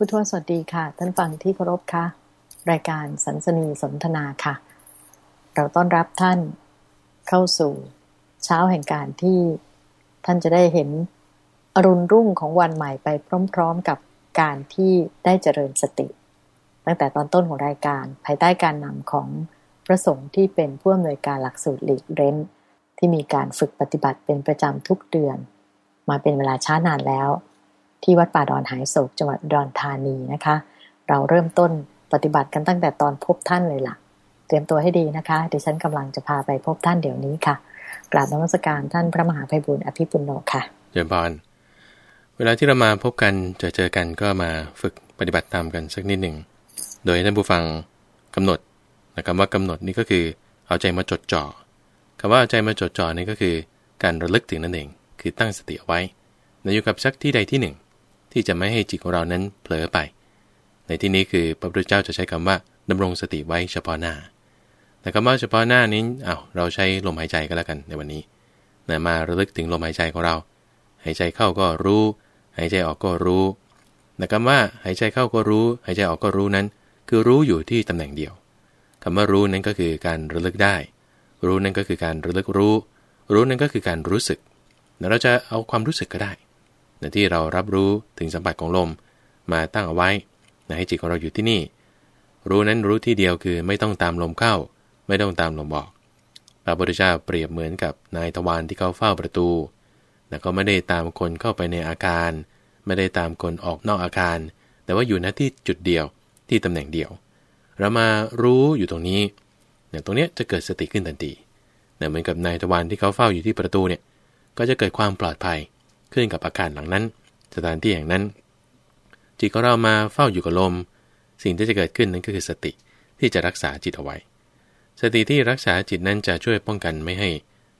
พุทวสวัสดีค่ะ ท่านฟังที่เคารพค่ะ รายการสันสนีสนทนาค่ะ เราต้อนรับท่านเข้าสู่เช้าแห่งการที่ท่านจะได้เห็นอรุณรุ่งของวันใหม่ไปพร้อมๆกับการที่ได้เจริญสติ ตั้งแต่ตอนต้นของรายการภายใต้การนำของพระสงฆ์ที่เป็นผู้อำนวยการหลักสูตรหลีกเร้น ที่มีการฝึกปฏิบัติเป็นประจำทุกเดือน มาเป็นเวลาช้านานแล้ว ที่วัดป่าดอนหายโศกจังหวัดดอนธานีนะคะ เราเริ่มต้นปฏิบัติกันตั้งแต่ตอนพบท่านเลยล่ะ เตรียมตัวให้ดีนะคะดิฉันกำลังจะพาไปพบท่านเดี๋ยวนี้ค่ะกราบนมัสการท่านพระมหาภัยบุญอภิปุโนค่ะเจริญพรเวลาที่เรามาพบกันเจอเจอกันก็มาฝึกปฏิบัติตามกันสักนิดหนึ่ง โดยท่านผู้ฟังกำหนดนะคำว่ากำหนดนี่ก็คือเอาใจมาจดจ่อคำว่าเอาใจมาจดจ่อนี่ก็คือ การระลึกถึงนั่นเอง คือตั้งสติเอาไว้ในอยู่กับสักที่ใดที่หนึ่ง ที่จะไม่ให้จิตของเรานั้นเผลอไป ในที่นี้คือพระพุทธเจ้าจะใช้คำว่าดำรงสติไว้เฉพาะหน้า แต่คำว่าเฉพาะหน้านี้เอาเราใช้ลมหายใจก็แล้วกันในวันนี้นะมาระลึกถึงลมหายใจของเรา หายใจเข้าก็รู้ หายใจออกก็รู้แต่คำว่าหายใจเข้าก็รู้ หายใจออกก็รู้นั้น คือรู้อยู่ที่ตำแหน่งเดียวคำว่ารู้นั้นก็คือการระลึกได้ รู้นั้นก็คือการระลึกรู้ รู้นั้นก็คือการรู้สึกเราจะเอาความรู้สึกก็ได้ ในที่เรารับรู้ถึงสัมผัสของลมมาตั้งเอาไว้ให้จิตของเราอยู่ที่นี่ รู้นั้นรู้ที่เดียวคือไม่ต้องตามลมเข้า ไม่ต้องตามลมออกพระพุทธเจ้าเปรียบเหมือนกับนายทวารที่เขาเฝ้าประตูแต่ก็ไม่ได้ตามคนเข้าไปในอาคาร ไม่ได้ตามคนออกนอกอาคาร แต่ว่าอยู่ณที่จุดเดียวที่ตำแหน่งเดียว เรามารู้อยู่ตรงนี้เนี่ยตรงนี้จะเกิดสติขึ้นทันทีเนี่ยเหมือนกับนายทวารที่เขาเฝ้าอยู่ที่ประตูเนี่ยก็จะเกิดความปลอดภัย ขึ้นกับอาการหลังนั้น สถานที่อย่งนั้น จิตของเรามาเฝ้าอยู่กับลม สิ่งที่จะเกิดขึ้นนั้นก็คือสติที่จะรักษาจิตเอาไว้ สติที่รักษาจิตนั้นจะช่วยป้องกันไม่ให้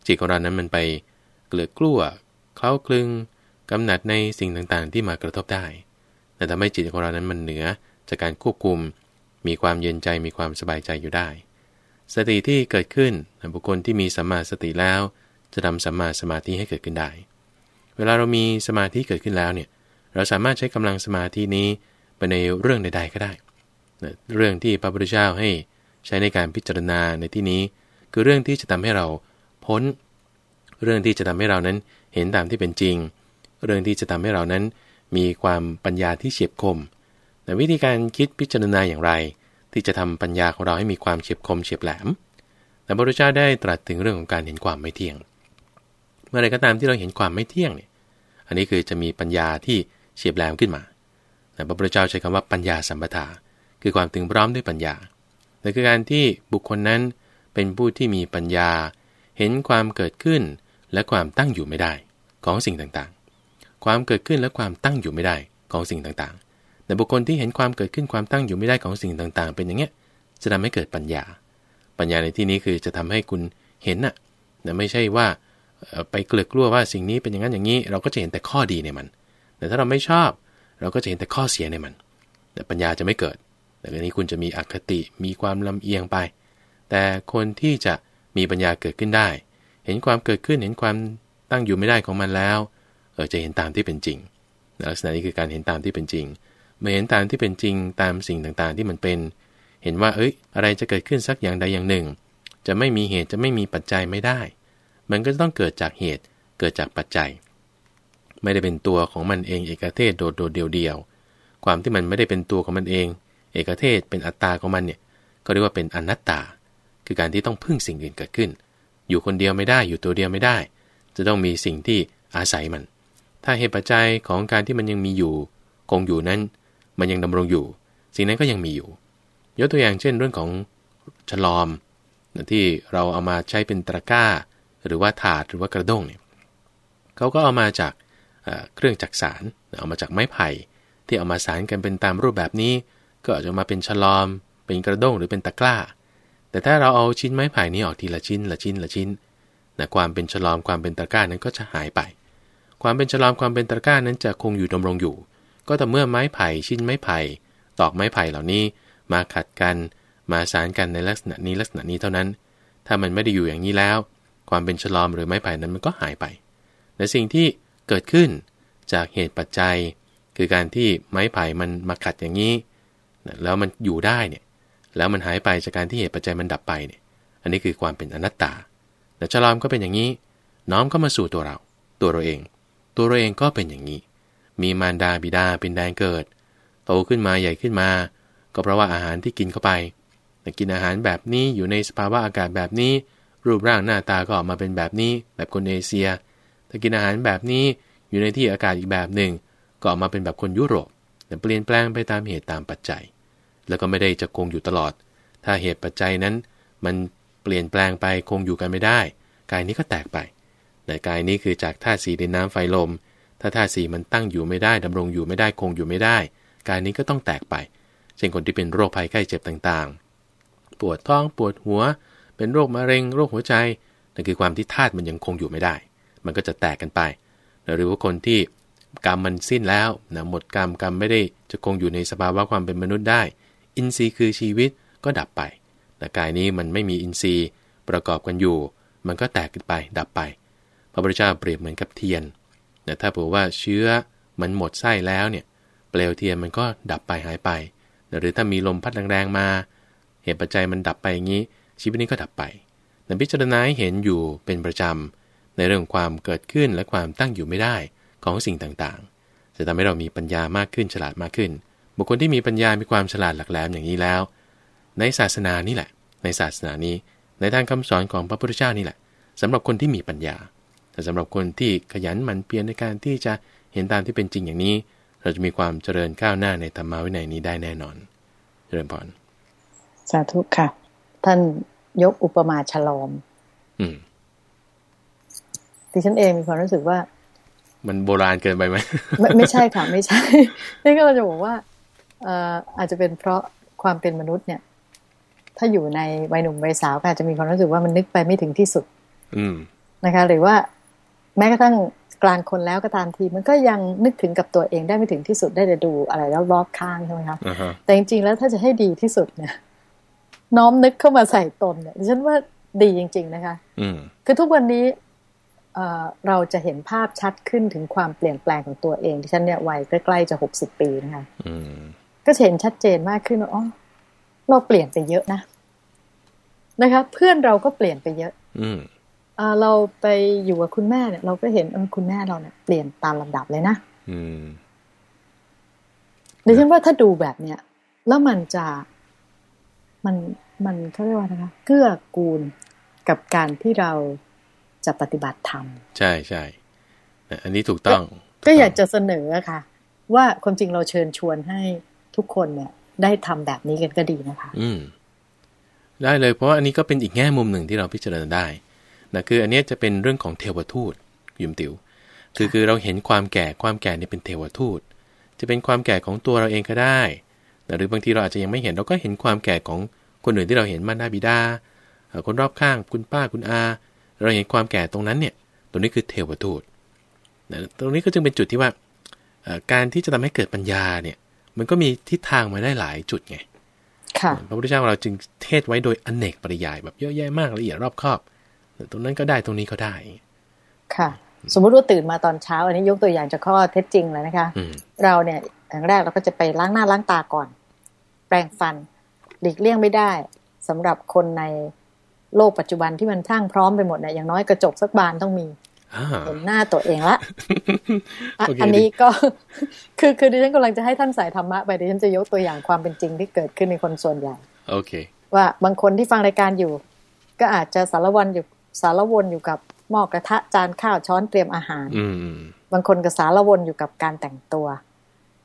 จิตของเรานั้นมันไปเกลือกลั้วเคล้าคลึงกำหนัดในสิ่งต่างๆ ที่มากระทบได้ แต่ทำให้จิตของเรานั้นมันเหนือจากการควบคุม มีความเย็นใจมีความสบายใจอยู่ได้ สติที่เกิดขึ้นบุคคลที่มีสัมมาสติแล้ว จะทำสัมมาสมาธิให้เกิดขึ้นได้ เวลาเรามีสมาธิเกิดขึ้นแล้วเนี่ยเราสามารถใช้กำลังสมาธินี้ไปในเรื่องใด ๆ ก็ได้ เรื่องที่พระพุทธเจ้าให้ใช้ในการพิจารณาในที่นี้ คือเรื่องที่จะทำให้เราพ้น เรื่องที่จะทำให้เรานั้นเห็นตามที่เป็นจริง เรื่องที่จะทำให้เรานั้นมีความปัญญาที่เฉียบคม แต่วิธีการคิดพิจารณาอย่างไร ที่จะทำปัญญาของเราให้มีความเฉียบคมเฉียบแหลม แต่พระพุทธเจ้าได้ตรัสถึงเรื่องของการเห็นความไม่เที่ยง เมื่อไรก็ตามที่เราเห็นความไม่เที่ยงเนี่ย อันนี้คือจะมีปัญญาที่เฉียบแหลมขึ้นมาแต่พระพุทธเจ้าใช้คำว่าปัญญาสัมปทา คือความถึงพร้อมด้วยปัญญาแต่คือการที่บุคคลนั้นเป็นผู้ที่มีปัญญา เห็นความเกิดขึ้นและความตั้งอยู่ไม่ได้ของสิ่งต่างๆ ความเกิดขึ้นและความตั้งอยู่ไม่ได้ของสิ่งต่างๆ แต่บุคคลที่เห็นความเกิดขึ้นความตั้งอยู่ไม่ได้ของสิ่งต่างๆ เป็นอย่างเงี้ย จะทำให้เกิดปัญญา ปัญญาในที่นี้คือจะทำให้คุณเห็นน่ะแต่ไม่ใช่ว่า ไปเกลือกลัวว่าสิ่งนี้เป็นอย่างนั้นอย่างนี้ เราก็จะเห็นแต่ข้อดีในมัน แต่ถ้าเราไม่ชอบ เราก็จะเห็นแต่ข้อเสียในมัน แต่ปัญญาจะไม่เกิด แต่ทีนี้คุณจะมีอคติมีความลำเอียงไป แต่คนที่จะมีปัญญาเกิดขึ้นได้ เห็นความเกิดขึ้นเห็นความตั้งอยู่ไม่ได้ของมันแล้วเออจะเห็นตามที่เป็นจริงลักษณะนี้คือการเห็นตามที่เป็นจริง เมื่อเห็นตามที่เป็นจริงตามสิ่งต่างๆ ที่มันเป็น เห็นว่าเอ้ยอะไรจะเกิดขึ้นสักอย่างใดอย่างหนึ่ง จะไม่มีเหตุจะไม่มีปัจจัยไม่ได้ มันก็ต้องเกิดจากเหตุเกิดจากปัจจัย ไม่ได้เป็นตัวของมันเองเอกเทศโดดโดดเดียวเดียวความที่มันไม่ได้เป็นตัวของมันเอง เอกเทศเป็นอัตตาของมันเนี่ยก็เรียกว่าเป็นอนัตตา คือการที่ต้องพึ่งสิ่งอื่นเกิดขึ้น อยู่คนเดียวไม่ได้อยู่ตัวเดียวไม่ได้ จะต้องมีสิ่งที่อาศัยมัน ถ้าเหตุปัจจัยของการที่มันยังมีอยู่ คงอยู่นั้น มันยังดำรงอยู่ สิ่งนั้นก็ยังมีอยู่ยกตัวอย่างเช่นเรื่องของฉลอมที่เราเอามาใช้เป็นตะกร้า หรือว่าถาดหรือว่ากระด้งเนี่ยเขาก็เอามาจากเครื่องจักสารเอามาจากไม้ไผ่ที่เอามาสารกันเป็นตามรูปแบบนี้ ก็อาจจะมาเป็นฉลอม เป็นกระด้งหรือเป็นตะกร้า แต่ถ้าเราเอาชิ้นไม้ไผ่นี้ออกทีละชิ้นละชิ้นละชิ้นนะความเป็นฉลอมความเป็นตะกร้านั้นก็จะหายไป ความเป็นฉลอมความเป็นตะกร้านั้นจะคงอยู่ดำรงอยู่ ก็แต่เมื่อไม้ไผ่ชิ้นไม้ไผ่ตอกไม้ไผ่เหล่านี้ มาขัดกัน มาสารกันในลักษณะนี้ลักษณะนี้เท่านั้น ถ้ามันไม่ได้อยู่อย่างนี้แล้ว ความเป็นฉลอมหรือไม้ไผ่นั้นมันก็หายไป และสิ่งที่เกิดขึ้นจากเหตุปัจจัย คือการที่ไม้ไผ่มันมาขัดอย่างนี้ แล้วมันอยู่ได้เนี่ย แล้วมันหายไปจากการที่เหตุปัจจัยมันดับไปเนี่ย อันนี้คือความเป็นอนัตตาแต่ชลอมก็เป็นอย่างนี้ น้อมก็มาสู่ตัวเรา ตัวเราเอง ตัวเราเองก็เป็นอย่างนี้ มีมารดาบิดาเป็นแดงเกิด โตขึ้นมาใหญ่ขึ้นมา ก็เพราะว่าอาหารที่กินเข้าไปแต่กินอาหารแบบนี้อยู่ในสภาวะอากาศแบบนี้ รูปร่างหน้าตาก็ออกมาเป็นแบบนี้ แบบคนเอเชีย ถ้ากินอาหารแบบนี้อยู่ในที่อากาศอีกแบบหนึ่ง ก็ออกมาเป็นแบบคนยุโรป แต่เปลี่ยนแปลงไปตามเหตุตามปัจจัย แล้วก็ไม่ได้จะคงอยู่ตลอด ถ้าเหตุปัจจัยนั้น มันเปลี่ยนแปลงไปคงอยู่กันไม่ได้ กายนี้ก็แตกไปแต่กายนี้คือจากธาตุสีดินน้ำไฟลม ถ้าธาตุสีมันตั้งอยู่ไม่ได้ดำรงอยู่ไม่ได้คงอยู่ไม่ได้ กายนี้ก็ต้องแตกไป เช่นคนที่เป็นโรคภัยไข้เจ็บต่างๆ ปวดท้องปวดหัว เป็นโรคมะเร็งโรคหัวใจนั่นคือความที่ธาตุมันยังคงอยู่ไม่ได้ มันก็จะแตกกันไป หรือว่าคนที่กรรมมันสิ้นแล้วนะหมดกรรมกรรมไม่ได้จะคงอยู่ในสภาวะความเป็นมนุษย์ได้ อินทรีย์คือชีวิตก็ดับไปแต่กายนี้มันไม่มีอินทรีย์ประกอบกันอยู่ มันก็แตกกันไปดับไป พระพุทธเจ้าเปรียบเหมือนกับเทียนแต่ถ้าบอกว่าเชื้อมันหมดไส้แล้วเนี่ยเปลวเทียนมันก็ดับไปหายไป หรือถ้ามีลมพัดแรงๆมา เหตุปัจจัยมันดับไปอย่างนี้ ชีวิตนี้ก็ดับไปแต่พิจารณาหเห็นอยู่เป็นประจำ ในเรื่องความเกิดขึ้นและความตั้งอยู่ไม่ได้ของสิ่งต่างๆ จะทำให้เรามีปัญญามากขึ้นฉลาดมากขึ้น บุคคลที่มีปัญญามีความฉลาดหลักแหลมอย่างนี้แล้ว ในศาสนานี่แหละ ในศาสนานี้ ในทางคำสอนของพระพุทธเจ้านี่แหละสำหรับคนที่มีปัญญา แต่สำหรับคนที่ขยันหมั่นเพียรในการที่จะเห็นตามที่เป็นจริงอย่างนี้ เราจะมีความเจริญก้าวหน้าในธรรมวินัยนี้ได้แน่นอน เจริญพรสาธุค่ะ ท่านยกอุปมาฉลอมอืมดิฉันเองมีความรู้สึกว่า มันโบราณเกินไปไหมไม่ไม่ใช่ค่ะ ไม่ใช่นี่ก็เราจะบอกว่าเอ่ออาจจะเป็นเพราะความเป็นมนุษย์เนี่ย ถ้าอยู่ในวัยหนุ่มวัยสาวก็อาจจะมีความรู้สึกว่ามันนึกไปไม่ถึงที่สุด อืมนะคะ หรือว่าแม้กระทั่งกลางคนแล้วก็ตามที มันก็ยังนึกถึงกับตัวเองได้ไม่ถึงที่สุดได้แต่ดูอะไรแล้วรอบข้างใช่ไหมคะแต่จริงๆแล้วถ้าจะให้ดีที่สุดเนี่ย น้อมนึกเข้ามาใส่ตนเนี่ยฉันว่าดีจริง ๆ นะคะ อืคือทุกวันนี้เราจะเห็นภาพชัดขึ้นถึงความเปลี่ยนแปลงของตัวเองที่ฉันเนี่ยวัยใกล้ๆจะหกสิบปีนะคะก็เห็นชัดเจนมากขึ้นว่าอ๋อเราเปลี่ยนไปเยอะนะนะคะ เพื่อนเราก็เปลี่ยนไปเยอะ อืมเราไปอยู่กับคุณแม่เนี่ย เราก็เห็นเออคุณแม่เราเนี่ย เปลี่ยนตามลำดับเลยนะอืมดิฉันว่าถ้าดูแบบเนี้ยแล้วมันจะ มันมันเขาเรียกว่านะคะเกื้อกูลกับการที่เราจะปฏิบัติธรรม ใช่ใช่อันนี้ถูกต้อง ก็อยากจะเสนอค่ะ ว่าความจริงเราเชิญชวนให้ทุกคนเนี่ย ได้ทำแบบนี้กันก็ดีนะคะ อืม ได้เลยเพราะว่าอันนี้ก็เป็นอีกแง่มุมหนึ่งที่เราพิจารณาได้นะคือ อันนี้จะเป็นเรื่องของเทวทูตยุมติว คือคือเราเห็นความแก่ความแก่นี่เป็นเทวทูต จะเป็นความแก่ของตัวเราเองก็ได้นะ หรือบางทีเราอาจจะยังไม่เห็นเราก็เห็นความแก่ของคนอื่นที่เราเห็นมานาบิดา คนรอบข้างคุณป้าคุณอา เราเห็นความแก่ตรงนั้นเนี่ยตรงนี้คือเทวทูตตรงนี้ก็จึงเป็นจุดที่ว่าการที่จะทำให้เกิดปัญญาเนี่ย มันก็มีทิศทางมาได้หลายจุดไงพระพุทธเจ้าเราจึงเทศไว้โดยอนเนกปริยายแบบเยอะแยะมากละเอียดรอบคอบตรงนั้นก็ได้ตรงนี้ก็ได้ ค่ะ สมมติว่าตื่นมาตอนเช้า อันนี้ยกตัวอย่างจากข้อเท็จจริงเลยนะคะ เราเนี่ยอย่างแรกเราก็จะไปล้างหน้าล้างตาก่อน แปรงฟัน หลีกเลี่ยงไม่ได้สำหรับคนในโลกปัจจุบันที่มันช่างพร้อมไปหมดเนี่ยอย่างน้อยกระจกสักบานต้องมีเห็นหน้าตัวเองละ อันนี้ก็คือคือดิฉันกำลังจะให้ท่านสายธรรมะไปดิฉันจะยกตัวอย่างความเป็นจริงที่เกิดขึ้นในคนส่วนใหญ่ โอเค ว่าบางคนที่ฟังรายการอยู่ ก็อาจจะสารวันอยู่สารวนอยู่กับหม้อกระทะจานข้าวช้อนเตรียมอาหารบางคนก็สารวนอยู่กับการแต่งตัว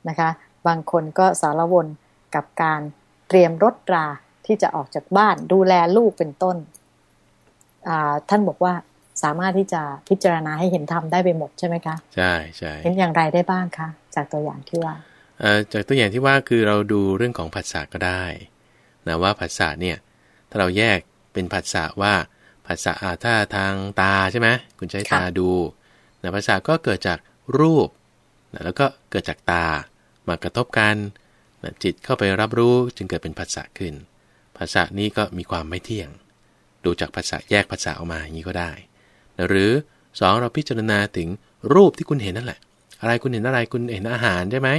นะคะ บางคนก็สารวน กับการเตรียมรถราที่จะออกจากบ้านดูแลลูกเป็นต้น ท่านบอกว่าสามารถที่จะพิจารณาให้เห็นธรรมได้ไปหมดใช่ไหมคะ ใช่ใช่เห็นอย่างไรได้บ้างคะจากตัวอย่างที่ว่าจากตัวอย่างที่ว่าคือเราดูเรื่องของผัสสะก็ได้นะว่าผัสสะเนี่ยถ้าเราแยกเป็นผัสสะว่าผัสสะอาถ้าทางตาใช่ไหมคุณใช้ตาดูนะผัสสะก็เกิดจากรูปนะแล้วก็เกิดจากตามากระทบกัน นะจิตเข้าไปรับรู้จึงเกิดเป็นผัสสะขึ้น ภาษานี้ก็มีความไม่เที่ยง ดูจากภาษาแยกภาษาออกมาอย่างนี้ก็ได้หรือสองเราพิจารณาถึงรูปที่คุณเห็นนั่นแหละ อะไรคุณเห็นอะไรคุณเห็นอาหารใช่ไหม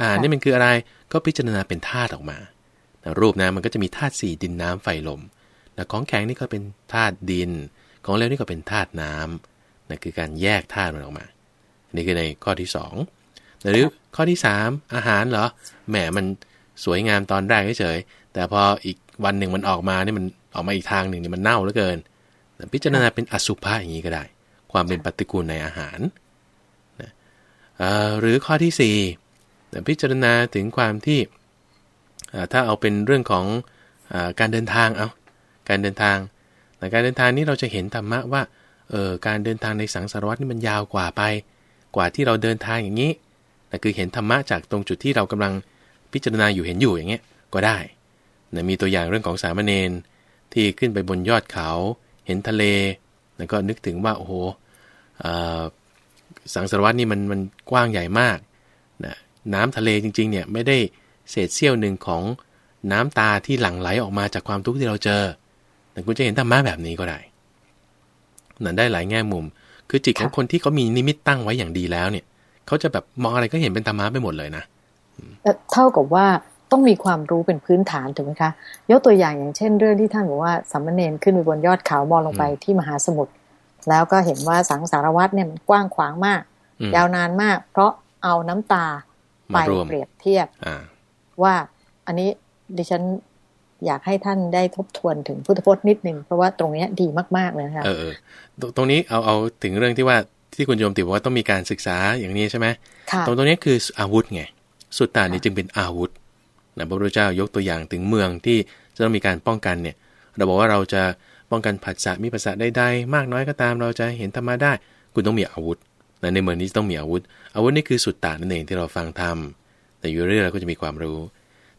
อาหารนี่มันคืออะไรก็พิจารณาเป็นธาตุออกมารูปนะมันก็จะมีธาตุสี่ดินน้ำไฟลมนะของแข็งนี่ก็เป็นธาตุดิน ของเหลวนี่ก็เป็นธาตุน้ำนั่นคือการแยกธาตุมันออกมา นี่คือในข้อที่สองหรือข้อที่สามอาหารเหรอ แหมมันสวยงามตอนแรกเฉยแต่พออีกวันหนึ่งมันออกมาเนี่ยมันออกมาอีกทางหนึ่งเนี่ยมันเน่าเหลือเกิน พิจารณาเป็นอสุภะอย่างนี้ก็ได้ ความเป็นปฏิกูลในอาหารนะหรือข้อที่4พิจารณาถึงความที่ถ้าเอาเป็นเรื่องของอการเดินทางเอาการเดินทางแต่การเดินทางนี้เราจะเห็นธรรมะว่าเออการเดินทางในสังสารวัตนี่มันยาวกว่าไป กว่าที่เราเดินทางอย่างนี้นั่นคือเห็นธรรมะจากตรงจุดที่เรากำลัง พิจารณาอยู่เห็นอยู่อย่างเงี้ยก็ได้นะมีตัวอย่างเรื่องของสามเณรที่ขึ้นไปบนยอดเขา เห็นทะเลแล้วก็นึกถึงว่าโอ้โหสังสารวัตนี่มันมันกว้างใหญ่มากนะน้ำทะเลจริงๆเนี่ยไม่ได้เศษเสี้ยวหนึ่งของน้ำตาที่หลั่งไหลออกมาจากความทุกข์ที่เราเจอ แต่คุณจะเห็นธรรมะแบบนี้ก็ได้นั่นได้หลายแง่มุม คือจิตของคนที่เขามีนิมิตตั้งไว้อย่างดีแล้วเนี่ย เขาจะแบบมองอะไรก็เห็นเป็นธรรมะไปหมดเลยนะ เท่ากับว่าต้องมีความรู้เป็นพื้นฐานถูกไหมคะยกตัวอย่างอย่างเช่น เรื่องที่ท่านบอกว่าสัมมเนนขึ้นไปบนยอดเขามองลงไปที่มหาสมุทรแล้วก็เห็นว่าสังสารวัตรเนี่ยมันกว้างขวางมาก ยาวนานมาก เพราะเอาน้ำตาไปเปรียบเทียบว่าอันนี้ดิฉันอยากให้ท่านได้ทบทวนถึงพุทธพจน์นิดนึงเพราะว่าตรงนี้ดีมากๆเลยค่ะเออตรงนี้เอาเอาถึงเรื่องที่ว่าที่คุณโยมติบอกว่าต้องมีการศึกษาอย่างนี้ใช่ไหมตรงตรงนี้คืออาวุธไง สุดตานี่จึงเป็นอาวุธนะพระพุทธเจ้ายกตัวอย่างถึงเมืองที่จะต้องมีการป้องกันเนี่ยเราบอกว่าเราจะป้องกันผัสสะมีผัสสะใดๆมากน้อยก็ตามเราจะเห็นธรรมะได้ คุณต้องมีอาวุธนะในเมืองนี้ต้องมีอาวุธ อาวุธนี่คือสุดตานั่นเองที่เราฟังธรรมแต่อยู่เรื่อยเราก็จะมีความรู้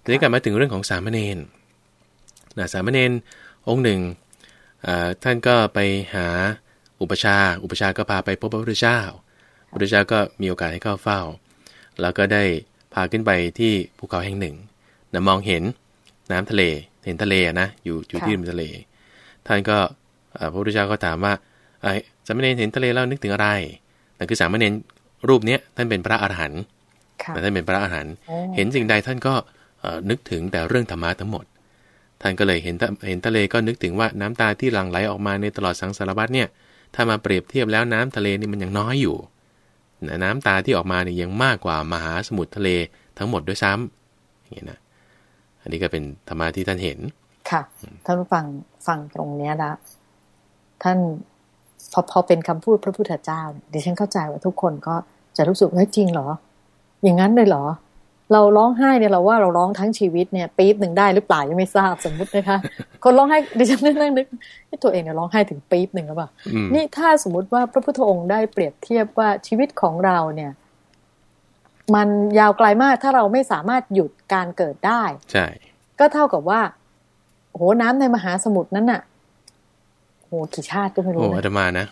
ทีนี้กลับมาถึงเรื่องของสามเณรนะสามเณรองค์หนึ่งท่านก็ไปหาอุปชา อุปชาก็พาไปพบพระพุทธเจ้าพระพุทธเจ้าก็มีโอกาสให้เข้าเฝ้า แล้วก็ได้าขึ้นไปที่ภูเขาแห่งหนึ่งนะมองเห็นน้ำทะเล เห็นทะเลนะอยู่อยู่ที่ริมทะเล ท่านก็พระพุทธเจ้าก็ถามว่าไอ้สามเณรเห็นทะเลแล้วนึกถึงอะไรนั่นคือสามเณรรูปเนี้ยท่านเป็นพระอรหันต์ท่านเป็นพระอรหันต์เห็นสิ่งใดท่านก็นึกถึงแต่เรื่องธรรมะทั้งหมด ท่านก็เลยเห็นเห็นทะเลก็นึกถึงว่าน้ำตาที่หลั่งไหลออกมาในตลอดสังสารวัฏเนี่ย ถ้ามาเปรียบเทียบแล้วน้ำทะเลนี่มันยังน้อยอยู่ น้ำตาที่ออกมาเนี่ยยังมากกว่ามหาสมุทรทะเลทั้งหมดด้วยซ้ำอย่างนี้นะอันนี้ก็เป็นธรรมะที่ท่านเห็น ค่ะท่านฟังฟังตรงเนี้ยละท่านพอพอเป็นคำพูดพระพุทธเจ้าดิฉันเข้าใจว่าทุกคนก็จะรู้สึกว่าจริงเหรอ อย่างนั้นเลยเหรอ เราร้องไห้เนี่ยเราว่าเราร้องทั้งชีวิตเนี่ยปี๊บหนึ่งได้หรือเปล่ายังไม่ทราบสมมุตินะคะ คนร้องไห้ดิฉันนั่งนึกตัวเองเนี่ยร้องไห้ถึงปี๊บหนึ่งหรือเปล่านี่ถ้าสมมติว่าพระพุทธองค์ได้เปรียบเทียบว่าชีวิตของเราเนี่ย มันยาวไกลมากถ้าเราไม่สามารถหยุดการเกิดได้ ใช่ ก็เท่ากับว่าโหน้ำในมหาสมุทรนั้นน่ะโหกี่ชาติก็ไม่รู้โอ้อาตมานะ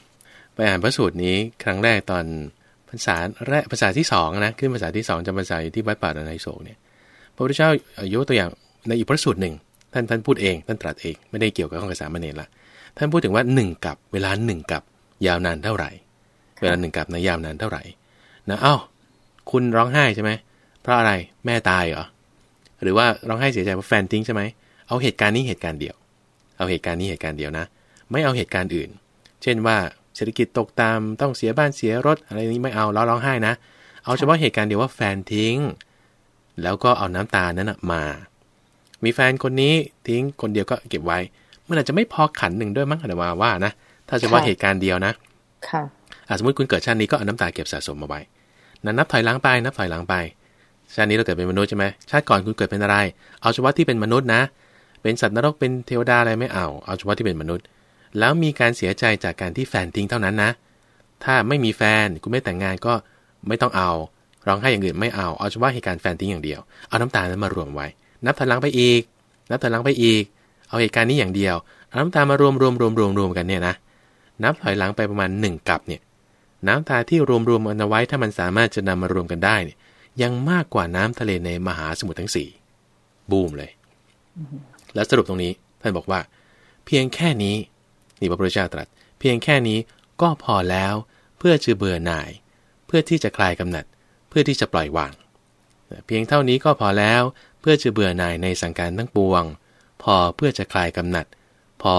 ไปอ่านพระสูตรนี้ครั้งแรกตอน ภาษาแรกภาษาที่สองนะขึ้นภาษาที่สองจำภาษาอยู่ที่วัดป่าดอนไนโศกเนี่ยพระพุทธเจ้ายกตัวอย่างในอีกพระสูตรหนึ่ง ท่านท่านพูดเอง ท่านตรัสเอง ไม่ได้เกี่ยวกับข้องกับสามเณรละท่านพูดถึงว่าหนึ่งกับเวลาหนึ่งกับยาวนานเท่าไหร่ เวลาหนึ่งกับนะยาวนานเท่าไหร่นะเอ้าคุณร้องไห้ใช่ไหมเพราะอะไรแม่ตายเหรอหรือว่าร้องไห้เสียใจเพราะแฟนทิ้งใช่ไหมเอาเหตุการณ์นี้เหตุการณ์เดียว เอาเหตุการณ์นี้เหตุการณ์เดียวนะ ไม่เอาเหตุการณ์อื่น เช่นว่า เศรษฐกิจตกตามต้องเสียบ้านเสียรถอะไรนี้ไม่เอาล้อร้องไห้นะ เอาเฉพาะเหตุการณ์เดียวว่าแฟนทิ้ง แล้วก็เอาน้ำตานั้นมา มีแฟนคนนี้ทิ้งคนเดียวก็เก็บไว้ มันอาจจะไม่พอขันหนึ่งด้วยมั้งแต่ว่าว่านะ ถ้าเฉพาะเหตุการณ์เดียวนะ ค่ะสมมติคุณเกิดชาตินี้ก็เอาน้ำตาเก็บสะสมมาไว้นั้นนับถอยหลังไป นับถอยหลังไป ชาตินี้เราเกิดเป็นมนุษย์ใช่ไหมชาติก่อนคุณเกิดเป็นอะไร เอาเฉพาะที่เป็นมนุษย์นะ เป็นสัตว์นรกเป็นเทวดาอะไรไม่เอา เอาเฉพาะที่เป็นมนุษย์ แล้วมีการเสียใจจากการที่แฟนทิ้งเท่านั้นนะ ถ้าไม่มีแฟนคุณไม่แต่งงานก็ไม่ต้องเอาร้องไห้อย่างอื่นไม่เอา เอาเฉพาะเหตุการณ์แฟนทิ้งอย่างเดียว เอาน้ำตานั้นมารวมไว้ นับถอยหลังไปอีก นับถอยหลังไปอีก เอาเหตุการณ์นี้อย่างเดียว เอาน้ำตามารวมรวมรวมรวมรวมกันเนี่ยนะ นับถอยหลังไปประมาณหนึ่งกับเนี่ย น้ำตาที่รวมรวมกันเอาไว้ถ้ามันสามารถจะนำมารวมกันได้เนี่ย ยังมากกว่าน้ำทะเลในมหาสมุทรทั้งสี่บูมเลย แล้วสรุปตรงนี้ท่านบอกว่า เพียงแค่นี้ นี่พระพุทธเจ้าตรัส เพียงแค่นี้ก็พอแล้วเพื่อจะเบื่อหน่าย เพื่อที่จะคลายกำหนัด เพื่อที่จะปล่อยวาง เพียงเท่านี้ก็พอแล้วเพื่อจะเบื่อหน่ายในสังการทั้งปวง พอเพื่อจะคลายกำหนัด พอ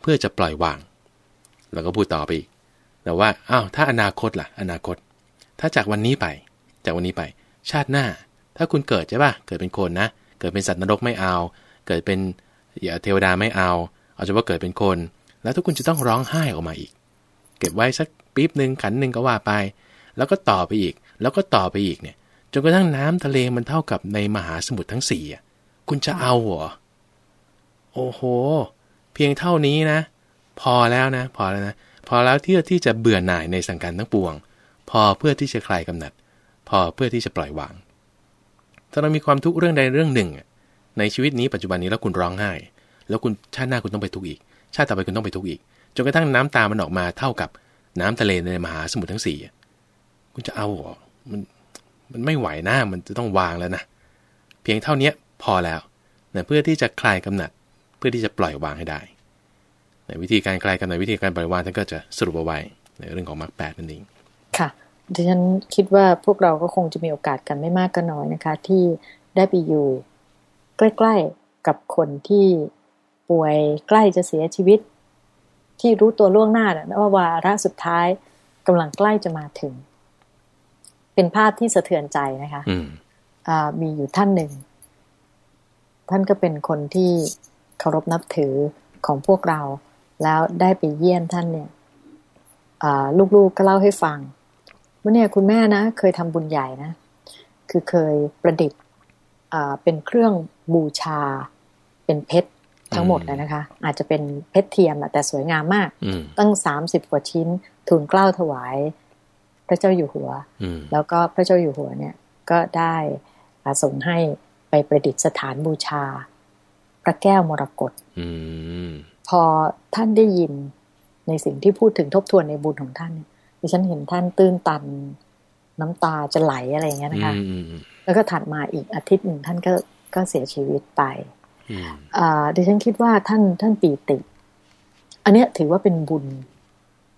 เพื่อจะปล่อยวาง แล้วก็พูดต่อไปอีกแต่ว่าอ้าวถ้าอนาคตล่ะ อนาคต ถ้าจากวันนี้ไป จากวันนี้ไป ชาติหน้า ถ้าคุณเกิดใช่ป่ะเกิดเป็นคนนะ เกิดเป็นสัตว์นรกไม่เอา เกิดเป็นเทวดาไม่เอา เอาเฉพาะเกิดเป็นคน แล้วทุกคุณจะต้องร้องไห้ออกมาอีก เก็บไว้สักปี๊บหนึ่งขันหนึ่งก็ว่าไป แล้วก็ต่อไปอีก แล้วก็ต่อไปอีกเนี่ย จนกระทั่งน้ำทะเลมันเท่ากับในมหาสมุทรทั้งสี่อะคุณจะเอาเหรอ โอ้โห เพียงเท่านี้นะ พอแล้วนะ พอแล้วนะ พอแล้วที่ที่จะเบื่อหน่ายในสังการทั้งปวง พอเพื่อที่จะคลายกำหนัด พอเพื่อที่จะปล่อยวาง ถ้าเรามีความทุกข์เรื่องใดเรื่องหนึ่ง ในชีวิตนี้ปัจจุบันนี้แล้วคุณร้องไห้ แล้วคุณชาติหน้าคุณต้องไปทุกข์อีก ชาติต่อไปคุณต้องไปทุกข์อีก จนกระทั่งน้ำตามันออกมาเท่ากับน้ำทะเลในมหาสมุทรทั้งสี่คุณจะเอาหรอมันมันไม่ไหวนะมันจะต้องวางแล้วนะเพียงเท่านี้พอแล้วนะเพื่อที่จะคลายกำหนัด เพื่อที่จะปล่อยวางให้ได้ในวิธีการคลายกำหนัดวิธีการปล่อยวางท่านก็จะสรุปเอาไว้ในเรื่องของมรรคแปดนั่นเองค่ะดิฉันคิดว่าพวกเราก็คงจะมีโอกาสกันไม่มากก็น้อยนะคะ ที่ได้ไปอยู่ ใกล้ ๆกับคนที่ ป่วยใกล้จะเสียชีวิต ที่รู้ตัวล่วงหน้านะว่าวาระสุดท้ายกำลังใกล้จะมาถึง เป็นภาพที่สะเทือนใจนะคะมีอยู่ท่านหนึ่ง ท่านก็เป็นคนที่เคารพนับถือของพวกเรา แล้วได้ไปเยี่ยมท่านเนี่ยลูกๆก็เล่าให้ฟังว่าเนี่ยคุณแม่นะเคยทำบุญใหญ่นะคือเคยประดิษฐ์เป็นเครื่องบูชาเป็นเพชร ทั้งหมดเลยนะคะ อาจจะเป็นเพชรเทียมแต่สวยงามมาก ตั้งสามสิบกว่าชิ้นทูลเกล้าถวาย พระเจ้าอยู่หัว แล้วก็พระเจ้าอยู่หัวเนี่ยก็ได้ส่งให้ไปประดิษฐานบูชา พระแก้วมรกตพอท่านได้ยินในสิ่งที่พูดถึงทบทวนในบุญของท่านดิฉันเห็นท่านตื้นตันน้ำตาจะไหลอะไรเงี้ยนะคะ แล้วก็ถัดมาอีกอาทิตย์หนึ่งท่านก็ก็เสียชีวิตไป ดิฉันคิดว่าท่านท่านปีติ อันเนี้ยถือว่าเป็นบุญ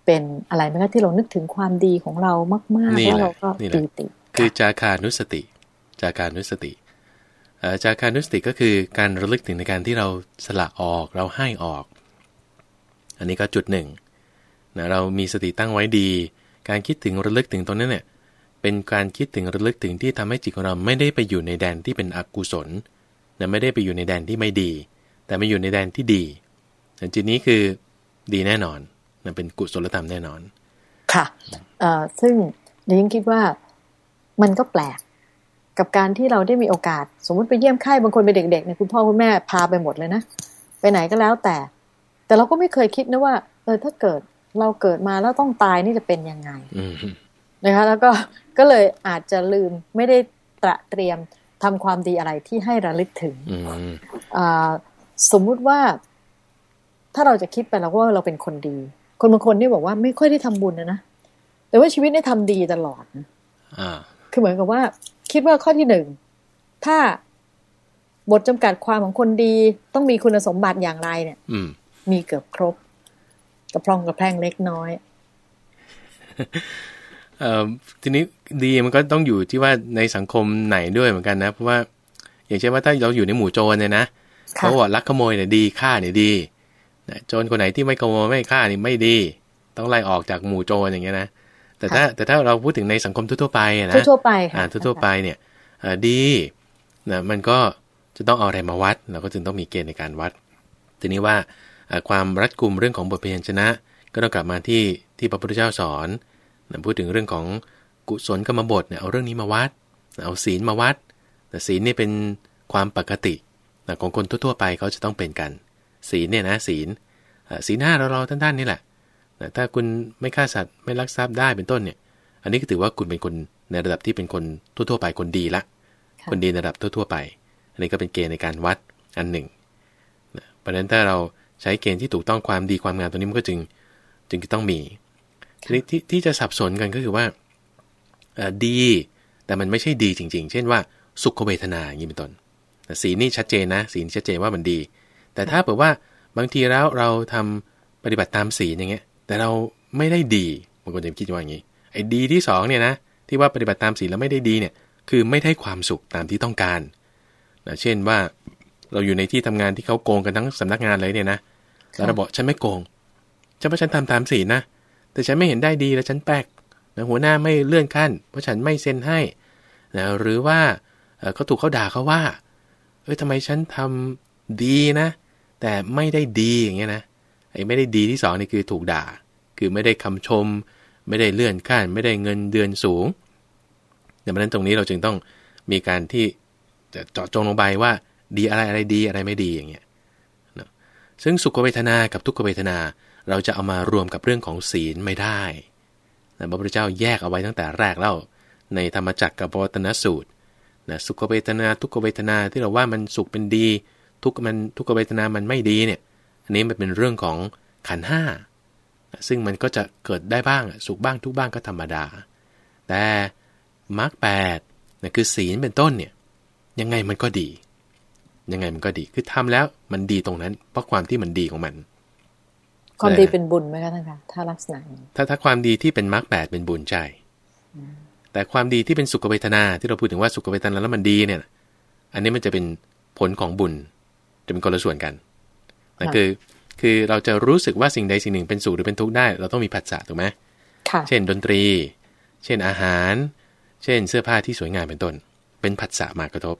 เป็นอะไรไหมคะที่เรานึกถึงความดีของเรามากๆแล้วเราก็ปีติ คือจาคานุสติ จากานุสติจากานุสติก็คือการระลึกถึงในการที่เราสละออกเราให้ออก อันนี้ก็จุดหนึ่งนะเรามีสติตั้งไว้ดี การคิดถึงระลึกถึงตรงนั้นเนี่ยเป็นการคิดถึงระลึกถึงที่ทำให้จิตของเราไม่ได้ไปอยู่ในแดนที่เป็นอกุศล นะไม่ได้ไปอยู่ในแดนที่ไม่ดี แต่มาอยู่ในแดนที่ดีแต่จิตนี้คือดีแน่นอนนะเป็นกุศลธรรมแน่นอน ค่ะเอ่อซึ่งดิฉันคิดว่ามันก็แปลกกับการที่เราได้มีโอกาส สมมติไปเยี่ยมไข้บางคนเป็นเด็กๆเนี่ยคุณพ่อคุณแม่พาไปหมดเลยนะ ไปไหนก็แล้วแต่ แต่เราก็ไม่เคยคิดนะว่าเออถ้าเกิดเราเกิดมาแล้วต้องตายนี่จะเป็นยังไงนะคะแล้วก็ก็เลยอาจจะลืมไม่ได้ตระเตรียม ทำความดีอะไรที่ให้ระลึกถึงสมมุติว่า ถ้าเราจะคิดไปแล้วว่าเราเป็นคนดี คนบางคนนี่บอกว่าไม่ค่อยได้ทำบุญนะนะแต่ว่าชีวิตนี่ทำดีตลอดนะคือเหมือนกับว่า คิดว่าข้อที่หนึ่งถ้าบทจำกัดความของคนดีต้องมีคุณสมบัติอย่างไรเนี่ยมีเกือบครบกระพร่องกระแพร่งเล็กน้อย เอ่อทีนี้ดีมันก็ต้องอยู่ที่ว่าในสังคมไหนด้วยเหมือนกันนะ เพราะว่า อย่างเช่นว่าถ้าเราอยู่ในหมู่โจรเนี่ยนะเขาบอกลักขโมยเนี่ยดีฆ่าเนี่ยดีโจรคนไหนที่ไม่ขโมยไม่ฆ่านี่ไม่ดี ต้องไล่ออกจากหมู่โจรอย่างเงี้ยนะแต่ถ้าแต่ถ้าเราพูดถึงในสังคมทั่วไปนะทั่วไปค่ะทั่วไปเนี่ยดีนะมันก็จะต้องเอาอะไรมาวัด เราก็จึงต้องมีเกณฑ์ในการวัด ทีนี้ว่าความรัดกุมเรื่องของบทเพียนชนะ ก็ต้องกลับมาที่ที่พระพุทธเจ้าสอน พูดถึงเรื่องของกุศลกรรมบทเนี่ยเอาเรื่องนี้มาวัดเอาศีลมาวัดแต่ศีลนี่เป็นความปกติของคนทั่วๆไปเขาจะต้องเป็นกัน ศีลเนี่ยนะศีลศีลห้าเราเราท่านๆนี่แหละถ้าคุณไม่ฆ่าสัตว์ไม่ลักทรัพย์ได้เป็นต้นเนี่ย อันนี้ก็ถือว่าคุณเป็นคนในระดับที่เป็นคนทั่วๆไปคนดีละ คนดีในระดับทั่วๆไป อันนี้ก็เป็นเกณฑ์ในการวัดอันหนึ่งเพราะฉะนั้นถ้าเราใช้เกณฑ์ที่ถูกต้องความดีความงามตัวนี้มันก็จึง จึงจะต้องมี ทีนี้ที่ที่จะสับสนกันก็คือว่าดี แต่มันไม่ใช่ดีจริง ๆ เช่นว่าสุขเวทนาอย่างนี้เป็นต้นสีนี่ชัดเจนนะ สีชัดเจนว่ามันดี แต่ถ้าเผื่อว่าบางทีแล้วเราทำปฏิบัติตามสีอย่างเงี้ย แต่เราไม่ได้ดีบางคนจะคิดว่าอย่างนี้ไอ้ดีที่สองเนี่ยนะที่ว่าปฏิบัติตามศีแล้วไม่ได้ดีเนี่ยคือไม่ได้ความสุขตามที่ต้องการนะเช่นว่าเราอยู่ในที่ทำงานที่เขาโกงกันทั้งสำนักงานเลยเนี่ยนะแล้วเราบอกฉันไม่โกงฉันว่าฉันทำตามศีนะ แต่ฉันไม่เห็นได้ดีแล้วฉันแปลกนะหัวหน้าไม่เลื่อนขั้น เพราะฉันไม่เซ็นให้นะหรือว่าเขาถูกเขาด่าเขาว่า เอ้ยทำไมฉันทำดีนะ แต่ไม่ได้ดีอย่างเงี้ยนะไอ้ไม่ได้ดีที่สองนี่คือถูกด่า คือไม่ได้คำชม ไม่ได้เลื่อนขั้น ไม่ได้เงินเดือนสูงดังนั้นตรงนี้เราจึงต้องมีการที่จะเจาะจงลงไปว่า ดีอะไรอะไรดีอะไรไม่ดีอย่างเงี้ยซึ่งสุขเวทนากับทุกขเวทนา เราจะเอามารวมกับเรื่องของศีลไม่ได้พระพุทธเจ้าแยกเอาไว้ตั้งแต่แรกแล้วในธรรมจักรกับวัตนสูตรนะสุขเวทนาทุกเวทนาที่เราว่ามันสุขเป็นดี ทุกมันทุกเวทนามันไม่ดีเนี่ยอันนี้มันเป็นเรื่องของขันห้าซึ่งมันก็จะเกิดได้บ้างสุขบ้างทุกบ้างก็ธรรมดา แต่มรรคแปดนะคือศีลเป็นต้นเนี่ยยังไงมันก็ดี ยังไงมันก็ดีคือทำแล้วมันดีตรงนั้น เพราะความที่มันดีของมัน ความดีเป็นบุญไหมคะท่านคะถ้าลักษณะถ้าถ้าความดีที่เป็นมรรคแปดเป็นบุญใจ แต่ความดีที่เป็นสุขเวทนาที่เราพูดถึงว่าสุขเวทนาแล้วมันดีเนี่ย อันนี้มันจะเป็นผลของบุญ จะเป็นคนละส่วนกันนั่นคือคือเราจะรู้สึกว่าสิ่งใดสิ่งหนึ่งเป็นสุขหรือเป็นทุกข์ได้ เราต้องมีผัสสะถูกไหมเช่นดนตรี เช่นอาหาร เช่นเสื้อผ้าที่สวยงามเป็นต้น เป็นผัสสะมากระทบ